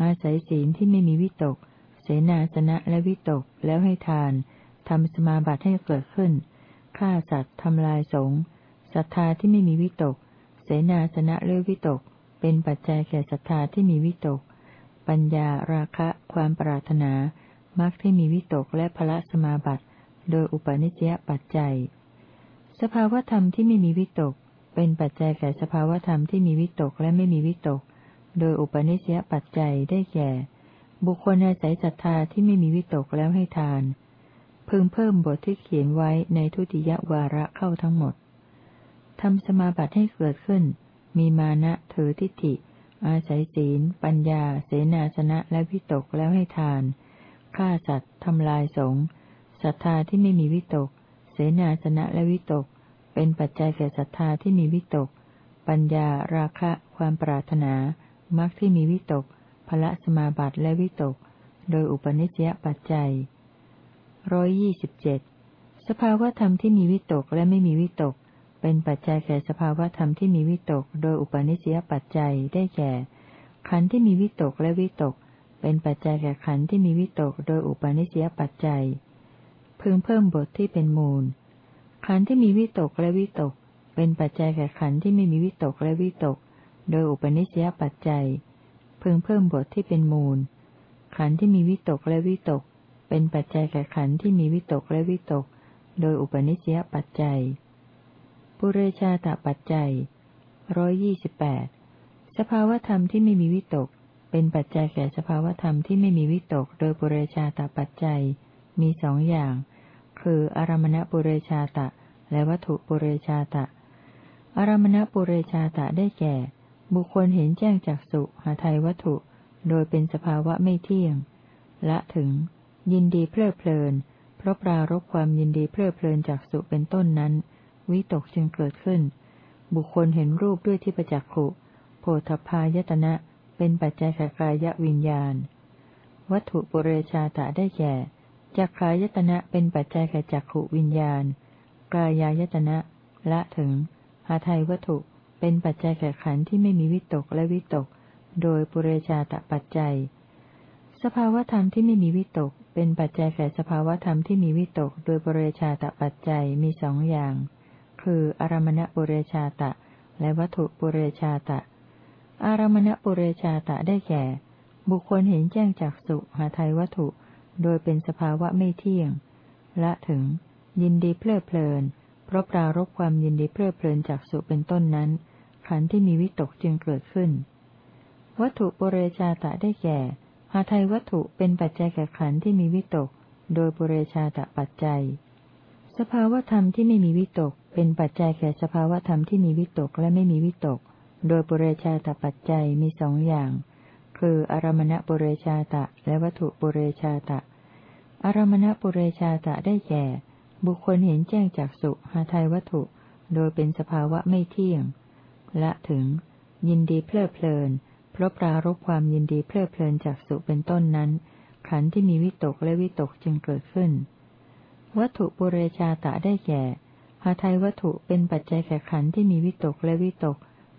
อาศัยศีลที่ไม่มีวิตก เสนาสนะและวิตกแล้วให้ทานทำสมาบัติให้เกิดขึ้นฆ่าสัตว์ทำลายสงฆ์ศรัทธาที่ไม่มีวิตก เสนาสนะเลือวิตก เป็นปัจจัยแก่ศรัทธาที่มีวิตก ปัญญาราคะ ความปรารถนามักที่มีวิตกและพระสมาบัติ โดยอุปนิจยปัจจัย สภาวธรรมที่ไม่มีวิตก เป็นปัจจัยแก่สภาวธรรมที่มีวิตกและไม่มีวิตก โดยอุปนิสัยปัจจัยได้แก่ บุคคลอาศัยศรัทธาที่ไม่มีวิตกแล้วให้ทาน พึงเพิ่มบทที่เขียนไว้ในทุติยวาระเข้าทั้งหมดทำสมาบัติให้เกิดขึ้น มีมานะถือทิฏฐิ อาศัยศีล ปัญญา เสนาสนะและวิตกแล้วให้ทาน ฆ่าสัตว์ทำลายสง ศรัทธาที่ไม่มีวิตก เสนาสนะและวิตก เป็นปัจจัยแก่ศรัทธาที่มีวิตก ปัญญา ราคะ ความปรารถนา มรรคที่มีวิตกพละสมาบัติและวิตก โดยอุปนิสยปัจจัยร้อยยี่สิบเจ็ดสภาวธรรมที่มีวิตกและไม่มีวิตก เป็นปัจจัยแก่สภาวธรรมที่มีวิตก โดยอุปนิสยปัจจัยได้แก่ ขันธ์ที่มีวิตกและวิตก เป็นปัจจัยแก่ขันธ์ที่มีวิตก โดยอุปนิสยปัจจัย พึงเพิ่มบทที่เป็นมูล ขันธ์ที่มีวิตกและวิตก เป็นปัจจัยแก่ขันธ์ที่ไม่มีวิตกและวิตก โดยอุปนิสัยปัจจัย เพิ่งเพิ่มบทที่เป็นมูล ขันธ์ที่มีวิตกและวิตก เป็นปัจจัยแก่ขันธ์ที่มีวิตกและวิตก โดยอุปนิสัยปัจจัย ปุเรชาตปัจจัยร้อยี่สิบแปดสภาวธรรมที่ไม่มีวิตก เป็นปัจจัยแก่สภาวธรรมที่ไม่มีวิตก โดยปุเรชาตปัจจัย มีสองอย่าง คืออารมณปุเรชาตะ และวัตถุปุเรชาตะ อารมณปุเรชาตะได้แก่ บุคคลเห็นแจ้งจากสุหาไทยวัตถุ โดยเป็นสภาวะไม่เที่ยง ละถึง ยินดีเพลิดเพลิน เพราะปรารบความยินดีเพลิดเพลินจากสุเป็นต้นนั้น วิตกจึงเกิดขึ้น บุคคลเห็นรูปด้วยที่ประจักขุ โพธพายตนะ เป็นปัจจัยขกายวิญญาณ วัตถุปุเรชาตะได้แก่ จักขายตนะเป็นปัจจัยแก่จักขุวิญญาณ กายายตนะ ละถึง หาไทยวัตถุ เป็นปัจจัยแก่ขันธ์ที่ไม่มีวิตกและวิตก โดยปุเรชาตปัจจัย สภาวธรรมที่ไม่มีวิตก เป็นปัจจัยแก่สภาวธรรมที่มีวิตก โดยปุเรชาตปัจจัยมีสองอย่าง คืออารมณปุเรชาตะ และวัตถุปุเรชาตะ อารมณปุเรชาตะได้แก่ บุคคลเห็นแจ้งจากสุหาไทยวัตถุ โดยเป็นสภาวะไม่เที่ยง ละถึง ยินดีเพลิดเพลิน เพราะปรารบความยินดีเพลิดเพลินจากสุเป็นต้นนั้น ขันธ์ที่มีวิตกจึงเกิดขึ้น วัตถุปุเรชาตะได้แก่หาไทยวัตถุเป็นปัจจัยแก่ขันธ์ที่มีวิตก โดยปุเรชาตะปัจจัย สภาวธรรมที่ไม่มีวิตก เป็นปัจจัยแก่สภาวธรรมที่มีวิตกและไม่มีวิตก โดยปุเรชาตะปัจจัยมีสองอย่าง คืออารมณปุเรชาตะ และวัตถุปุเรชาตะ อารมณปุเรชาตะได้แก่ บุคคลเห็นแจ้งจากสุหาไทยวัตถุ โดยเป็นสภาวะไม่เที่ยง และถึง ยินดีเพลิดเพลิน เพราะปรารบความยินดีเพลิดเพลินจากสุเป็นต้นนั้น ขันธ์ที่มีวิตกและวิตกจึงเกิดขึ้น วัตถุปุเรชาตะได้แก่หาไทยวัตถุเป็นปัจจัยแก่ขันธ์ที่มีวิตกและวิตก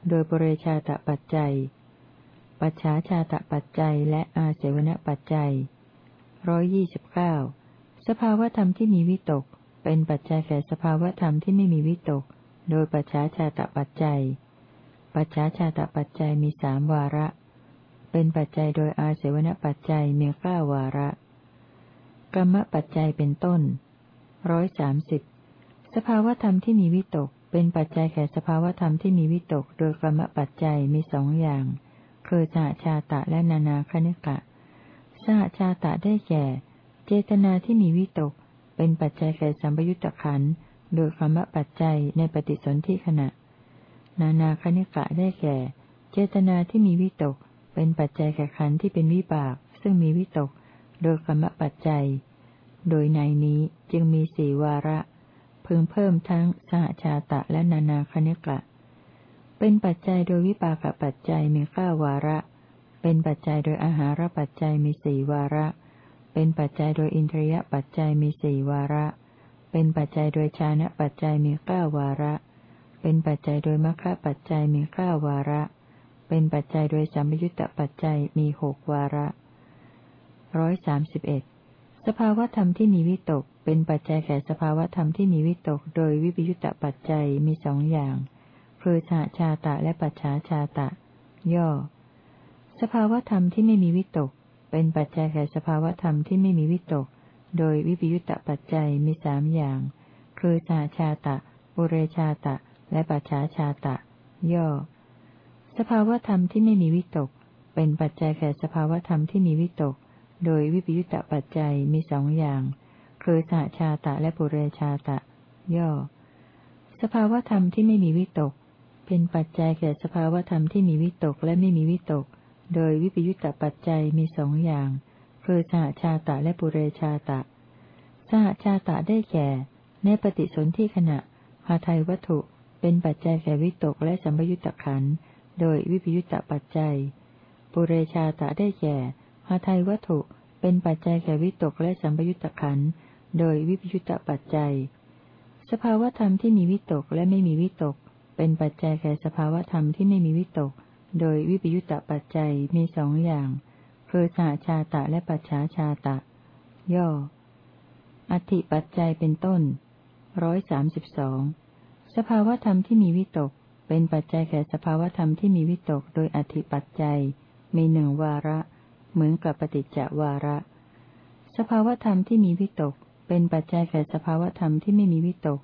โดยปุเรชาตะปัจจัย ปัจฉาชาตะปัจจัยและอาเสวณปัจจัยร้อยี่สิบเก้าสภาวธรรมที่มีวิตก เป็นปัจจัยแก่สภาวธรรมที่ไม่มีวิตก โดยปัจฉาชาตะปัจจัย ปัจฉาชาตะปัจจัยมีสามวาระ เป็นปัจจัยโดยอาเสวนปัจจัยมีเก้าวาระ กรรมปัจจัยเป็นต้นร้อยสามสิบสภาวธรรมที่มีวิตก เป็นปัจจัยแก่สภาวธรรมที่มีวิตก โดยกรรมปัจจัยมีสองอย่าง คือสหชาตะและนานาคณิกะสหชาตะได้แก่ เจตนาที่มีวิตก เป็นปัจจัยแก่สัมปยุตตะขันโดยกรรมปัจจัยในปฏิสนธิขณะ นานาคณิกะได้แก่ เจตนาที่มีวิตก เป็นปัจจัยแก่ขันที่เป็นวิบาก ซึ่งมีวิตก โดยกรรมปัจจัย โดยในนี้จึงมีสี่วาระ พึงเพิ่มทั้งสหชาตะและนานาคณิกะ เป็นปัจจัยโดยวิปากปัจจัยมีข้าวาระ เป็นปัจจัยโดยอาหารปัจจัยมีสี่วาระ เป็นปัจจัยโดยอินทรียปัจจัยมีสี่วาระ เป็นปัจจัยโดยชานะปัจจัยมีเก้าวาระ เป็นปัจจัยโดยมรรคปัจจัยมีเก้าวาระ เป็นปัจจัยโดยสัมยุญตปัจจัยมีหกวาระร้อยสามสิบเอ็ดสภาวธรรมที่มีวิตก เป็นปัจจัยแก่สภาวธรรมที่มีวิตก โดยวิปยุตตปัจจัยมีสองอย่าง คือชาชาตะและปัจฉาชาตะ ย่อ สภาวธรรมที่ไม่มีวิตก เป็นปัจจัยแก่สภาวธรรมที่ไม่มีวิตก โดยวิปยุตตปัจจัยมีสามอย่าง คือชาชาตะปุเรชาตะ และปัจฉาชาตะ ย่อ สภาวธรรมที่ไม่มีวิตก เป็นปัจจัยแก่สภาวธรรมที่มีวิตก โดยวิปยุตตปัจจัยมีสองอย่าง คือสหชาตะและปุเรชาตะ ย่อสภาวธรรมที่ไม่มีวิตก เป็นปัจจัยแก่สภาวธรรมที่มีวิตกและไม่มีวิตก โดยวิปยุตตปัจจัยมีสองอย่าง คือสหชาตะและปุเรชาตะ สหชาตะได้แก่ ในปฏิสนธิขณะหาไทยวัตถุเป็นปัจจัยแก่วิตกและสัมยุตตะขัน โดยวิปยุตตปัจจัย ปุเรชาตะได้แก่หาไทยวัตถุเป็นปัจจัยแก่วิตกและสัมยุตตะขัน โดยวิปยุตตปัจจัย สภาวธรรมที่มีวิตกและไม่มีวิตก เป็นปัจจัยแก่สภาวธรรมที่ไม่มีวิตก โดยวิปยุตตปัจจัยมีสองอย่าง คือสหชาตะและปัจฉาชาตะ ย่อ อธิปัจจัยเป็นต้นร้อยสามสิบสองสภาวธรรมที่มีวิตก เป็นปัจจัยแก่สภาวธรรมที่มีวิตก โดยอธิปัจจัย มีหนึ่งวาระ เหมือนกับปฏิจจวาระ สภาวธรรมที่มีวิตก เป็นปัจจัยแก่สภาวธรรมที่ไม่มีวิตก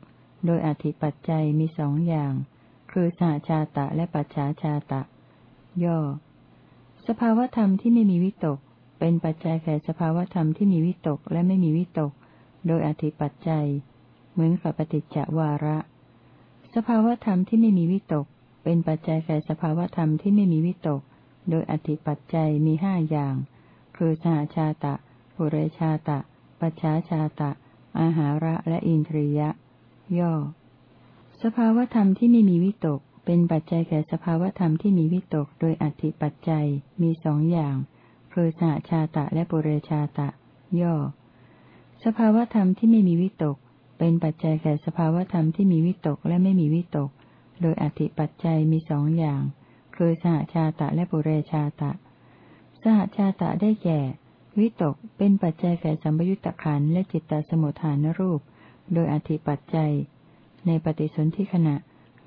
โดยอธิปัจจัยมีสองอย่าง คือสหชาตะและปัจฉาชาตะ ย่อ สภาวธรรมที่ไม่มีวิตก เป็นปัจจัยแก่สภาวธรรมที่มีวิตกและไม่มีวิตก โดยอธิปัจจัย เหมือนกับปฏิจจวาระ สภาวธรรมที่ไม่มีวิตก เป็นปัจจัยแก่สภาวธรรมที่ไม่มีวิตก โดยอธิปัจจัยมีห้าอย่าง คือสหชาตะปุเรชาตะ ปัจฉาชาตะ อาหาระและอินทรียะ ย่อ สภาวธรรมที่ไม่มีวิตก เป็นปัจจัยแก่สภาวธรรมที่มีวิตก โดยอธิปัจจัยมีสองอย่าง คือสหชาตะและปุเรชาตะ ย่อ สภาวธรรมที่ไม่มีวิตก เป็นปัจจัยแก่สภาวธรรมที่มีวิตกและไม่มีวิตก โดยอธิปัจจัยมีสองอย่าง คือสหชาตะและปุเรชาตะ สหชาตะได้แก่ วิตกเป็นปัจจัยแก่สัมยุตตะขันและจิตตสมุทฐานรูป โดยอธิปัจจัย ในปฏิสนธิขณะ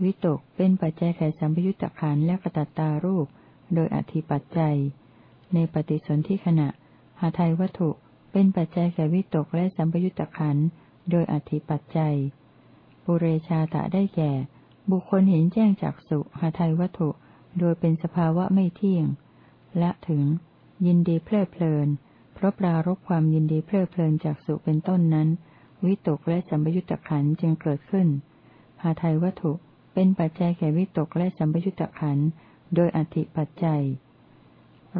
วิตกเป็นปัจจัยแก่สัมปยุตตะขันและกตัตตารูป โดยอธิปัจจัย ในปฏิสนธิขณะหาไทยวัตถุเป็นปัจจัยแก่วิตกและสัมปยุตตะขันโดยอธิปัจจัย ปุเรชาตะได้แก่ บุคคลเห็นแจ้งจากสุหาไทยวัตถุ โดยเป็นสภาวะไม่เที่ยง และถึง ยินดีเพลิดเพลิน เพราะปรารบความยินดีเพลิดเพลินจากสุเป็นต้นนั้น วิตกและสัมปยุตตะขันจึงเกิดขึ้นหาไทยวัตถุเป็นปัจจัยแก่วิตกและสัมปยุตตะขันโดยอธิปัจจัย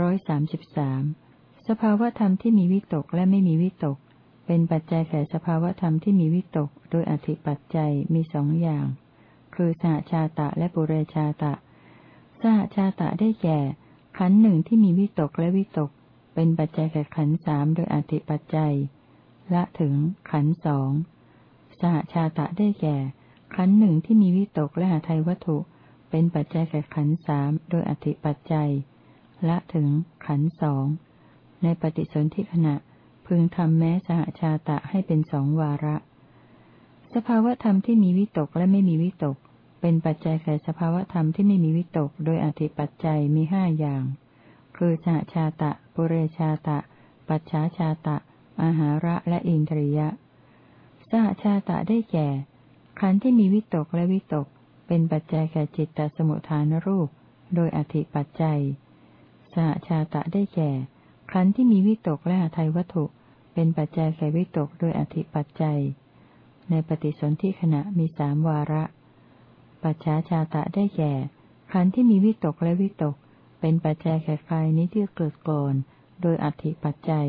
ร้อยสามสิบสามสภาวธรรมที่มีวิตกและไม่มีวิตก เป็นปัจจัยแก่สภาวธรรมที่มีวิตก โดยอธิปัจจัยมีสองอย่าง คือสหชาตะและปุเรชาตะ สหชาตะได้แก่ ขันหนึ่งที่มีวิตกและวิตก เป็นปัจจัยแก่ขันสามโดยอธิปัจจัย ละถึง ขันสองสหชาตะได้แก่ ขันหนึ่งที่มีวิตกและหาไทยวัตถุ เป็นปัจจัยแก่ขันสามโดยอธิปัจจัย ละถึง ขันสองในปฏิสนธิขณะ พึงทำแม้สหชาตะให้เป็นสองวาระ สภาวธรรมที่มีวิตกและไม่มีวิตก เป็นปัจจัยแก่สภาวธรรมที่ไม่มีวิตก โดยอธิปัจจัยมีห้าอย่าง คือสหชาตะ ปุเรชาตะ ปัจฉาชาตะ อาหาระและอินทรียะ สหชาตะได้แก่ ขันธ์ที่มีวิตกและวิตก เป็นปัจจัยแก่จิตตสมุทฐานรูป โดยอธิปัจจัย สหชาตะได้แก่ ขันธ์ที่มีวิตกและหาไทยวัตถุ เป็นปัจจัยแก่วิตกโดยอธิปัจจัย ในปฏิสนธิขณะมีสามวาระ ปัจฉาชาตะได้แก่ ขันธ์ที่มีวิตกและวิตก เป็นปัจจัยแก่กายนี้ที่เกิดก่อนโดยอธิปัจจัย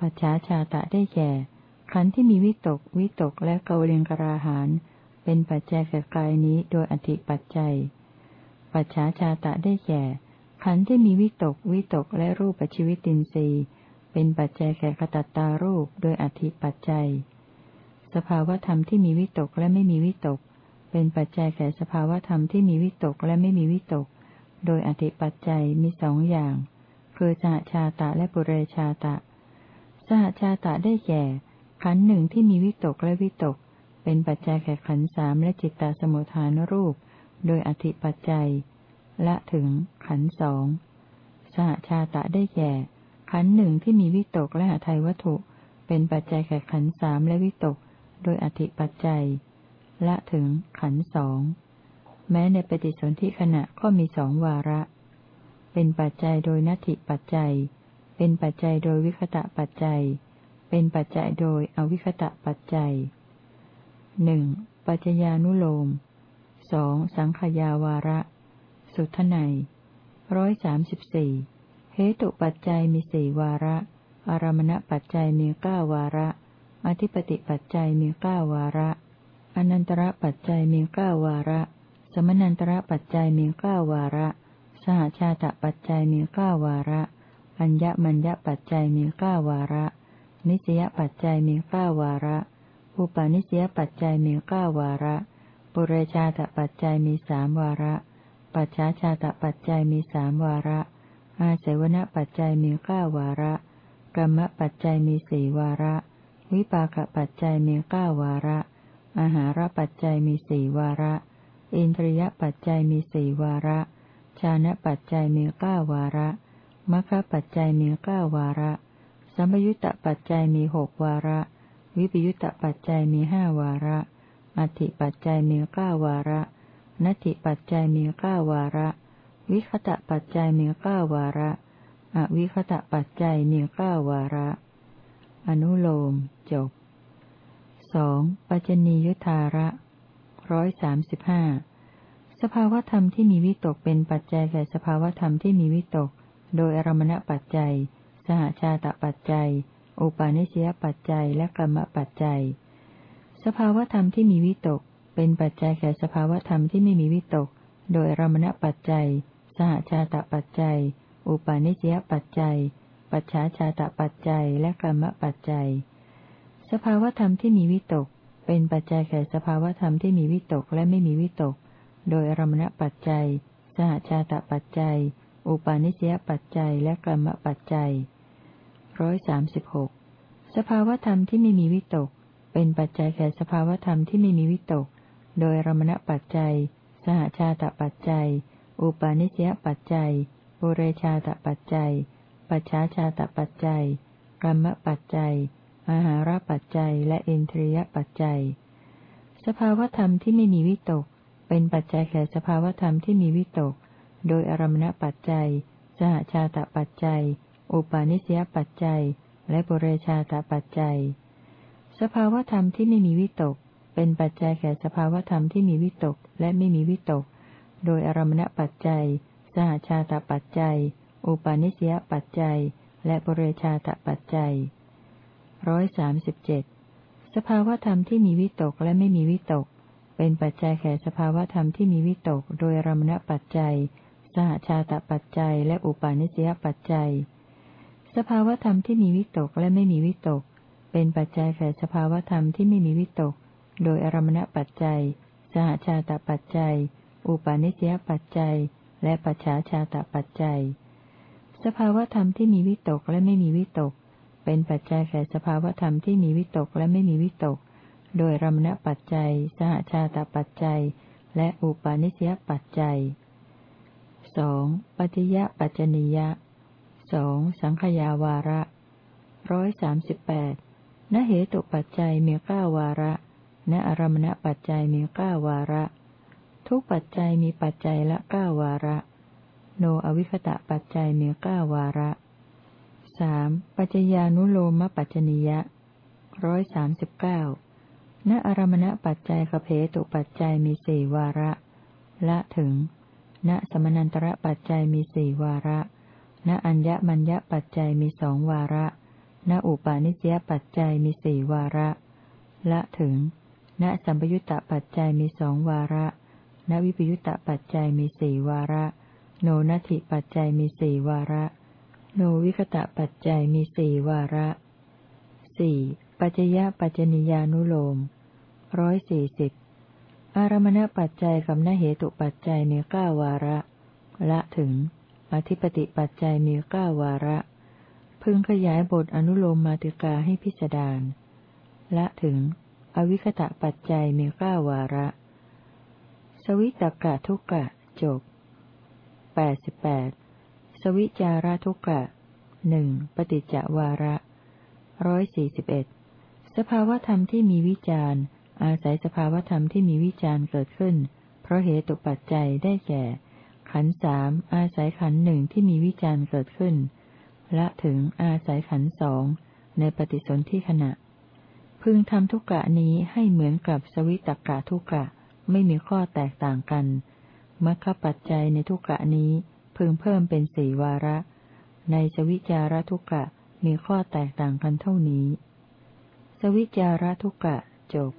ปัจฉาชาตะได้แก่ ขันธ์ที่มีวิตก วิตกและเกวเลิงกราหานเป็นปัจจัยแก่กายนี้โดยอธิปัจจัย ปัจฉาชาตะได้แก่ ขันธ์ที่มีวิตก วิตกและรูปปัจจิวิตินทรีย์ เป็นปัจจัยแก่ขตัตตารูปโดยอธิปัจจัย สภาวธรรมที่มีวิตกและไม่มีวิตก เป็นปัจจัยแก่สภาวธรรมที่มีวิตกและไม่มีวิตก โดยอธิปัจจัยมีสองอย่าง คือสหชาตะและปุเรชาตะ สหชาตะได้แก่ ขันหนึ่งที่มีวิตกและวิตก เป็นปัจจัยแก่ขันสามและจิตตสมุทฐานรูป โดยอธิปัจจัย และถึง ขันสองสหชาตะได้แก่ ขันหนึ่งที่มีวิตกและหาไทยวัตถุ เป็นปัจจัยแก่ขันสามและวิตก โดยอธิปัจจัย และถึง ขันสองแม้ในปฏิสนธิขณะก็มีสองวาระ เป็นปัจจัยโดยนัตถิปัจจัย เป็นปัจจัยโดยวิคตะปัจจัย เป็นปัจจัยโดยอวิคตะปัจจัยหนึ่งปัจจญานุโลมสองสังขยาวาระ สุทไนร้อยสามสิบสี่เหตุปัจจัยมีสี่วาระ อารมณปัจจัยมีเก้าวาระ อธิปติปัจจัยมีเก้าวาระ อนันตระปัจจัยมีเก้าวาระ สมนันตระปัจจัยมีเก้าวาระ สหชาตปัจจัยมีเก้าวาระ อัญญมัญญปัจจัยมีเก้าวาระ นิสยปัจจัยมีเก้าวาระ อุปาณิสยปัจจัยมีเก้าวาระ ปุเรชาตปัจจัยมีสามวาระ ปัจฉาชาตปัจจัยมีสามวาระ อาเสวนปัจจัยมีเก้าวาระ กรรมปัจจัยมีสี่วาระ วิปากปัจจัยมีเก้าวาระ อาหารปัจจัยมีสี่วาระ อินทรียปัจจัยมีสี่วาระ ชานะปัจจัยมีเก้าวาระ มัคคปัจจัยมีเก้าวาระ สัมยุตตปัจจัยมีหกวาระ วิปยุตตปัจจัยมีห้าวาระอธิปัจจัยมีเก้าวาระนัตถิปัจจัยมีเก้าวาระ วิคตะปัจจัยมีเก้าวาระ อวิคตะปัจจัยมีเก้าวาระ อนุโลมจบสองปัจจนียุทธาระร้อยสามสิบห้าสภาวธรรมที่มีวิตกเป็นปัจจัยแก่สภาวธรรมที่มีวิตก โดยอารมณปัจจัย สหชาตปัจจัย อุปาณิสยปัจจัย และกรรมปัจจัย สภาวธรรมที่มีวิตก เป็นปัจจัยแก่สภาวธรรมที่ไม่มีวิตก โดยอรมณปัจจัย สหชาตปัจจัย อุปาณิสยปัจจัย ปัจฉาชาตปัจจัย และกรรมปัจจัย สภาวธรรมที่มีวิตก เป็นปัจจัยแก่สภาวธรรมที่มีวิตกและไม่มีวิตก โดยอรมณปัจจัย สหชาตปัจจัย อุปาณิสยปัจจัยและกรรมปัจจัยร้อยสามสิบหกสภาวธรรมที่ไม่มีวิตก เป็นปัจจัยแก่สภาวธรรมที่ไม่มีวิตก โดยรมณปัจจัย สหชาตปัจจัย อุปาณิสยปัจจัยปุเรชาตปัจจัย ปัจฉาชาตปัจจัยกรรมปัจจัยอาหารปัจจัย และอินทรียปัจจัย สภาวธรรมที่ไม่มีวิตก เป็นปัจจัยแก่สภาวธรรมที่มีวิตก โดยอารมณปัจจัย สหชาตปัจจัย อุปาณิสยปัจจัย และปุเรชาตปัจจัย สภาวธรรมที่ไม่มีวิตก เป็นปัจจัยแก่สภาวธรรมที่มีวิตกและไม่มีวิตก โดยอารมณปัจจัย สหชาตปัจจัย อุปาณิสยปัจจัย และปุเรชาตปัจจัยร้อยสามสิบเจ็ดสภาวธรรมที่มีวิตกและไม่มีวิตก เป็นปัจจัยแก่สภาวธรรมที่มีวิตก โดยอารมณปัจจัย สหชาตปัจจัย และอุปาณิสยปัจจัย สภาวธรรมที่มีวิตกและไม่มีวิตก เป็นปัจจัยแก่สภาวธรรมที่ไม่มีวิตก โดยอารมณปัจจัย สหชาตปัจจัย อุปาณิสยปัจจัย และปัจฉาชาตปัจจัย สภาวธรรมที่มีวิตกและไม่มีวิตก เป็นปัจจัยแก่สภาวธรรมที่มีวิตกและไม่มีวิตก โดยรมณปัจจัย สหชาตปัจจัย และอุปาณิสยปัจจัย สองปัจจยปัจจนิยะสองสังขยาวาระร้อยสามสิบแปดณเหตุปัจจัยมีเก้าวาระณอารมณปัจจัยมีเก้าวาระ ทุกปัจจัยมีปัจจัยละเก้าวาระ โนอวิคตะปัจจัยมีเก้าวาระสามปัจจญานุโลมปัจจนิยะร้อยสามสิบเก้าณอารมณปัจจัยขเพตุปัจจัยมีสี่วาระ ละถึง ณสมนันตระปัจจัยมีสี่วาระ ณอัญญมัญญปัจจัยมีสองวาระ ณอุปาณิสยปัจจัยมีสี่วาระ ละถึง ณสัมปยุตตปัจจัยมีสองวาระ ณวิปยุตตปัจจัยมีสี่วาระ โนนัตถิปัจจัยมีสี่วาระ โนวิคตะปัจจัยมีสี่วาระสี่ปัจจยปัจจนิยานุโลมร้อยสี่สิบ อารมณปัจจัยกับนเหตุปัจจัยมีเก้าวาระ ละถึง อธิปติปัจจัยมีเก้าวาระ พึงขยายบทอนุโลมมาติกาให้พิจารณาละถึง อวิคตะปัจจัยมีเก้าวาระ สวิตกะทุกะจบแปดสิบแปดสวิจาระทุกะหนึ่งปฏิจจวาระร้อยสี่สิบเอ็ดสภาวธรรมที่มีวิจารณ์ อาศัยสภาวธรรมที่มีวิจารณ์เกิดขึ้น เพราะเหตุปัจจัยได้แก่ ขันสามอาศัยขันหนึ่งที่มีวิจารณ์เกิดขึ้นและถึงอาศัยขันสองในปฏิสนธิขณะ พึงทำทุกกะนี้ให้เหมือนกับสวิตกะทุกกะไม่มีข้อแตกต่างกันมรรคปัจจัยในทุกกะนี้พึงเพิ่มเป็นสี่วาระ ในสวิจารทุกกะมีข้อแตกต่างกันเท่านี้ สวิจารทุกกะจบ